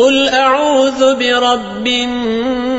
قل أعوذ برب الناس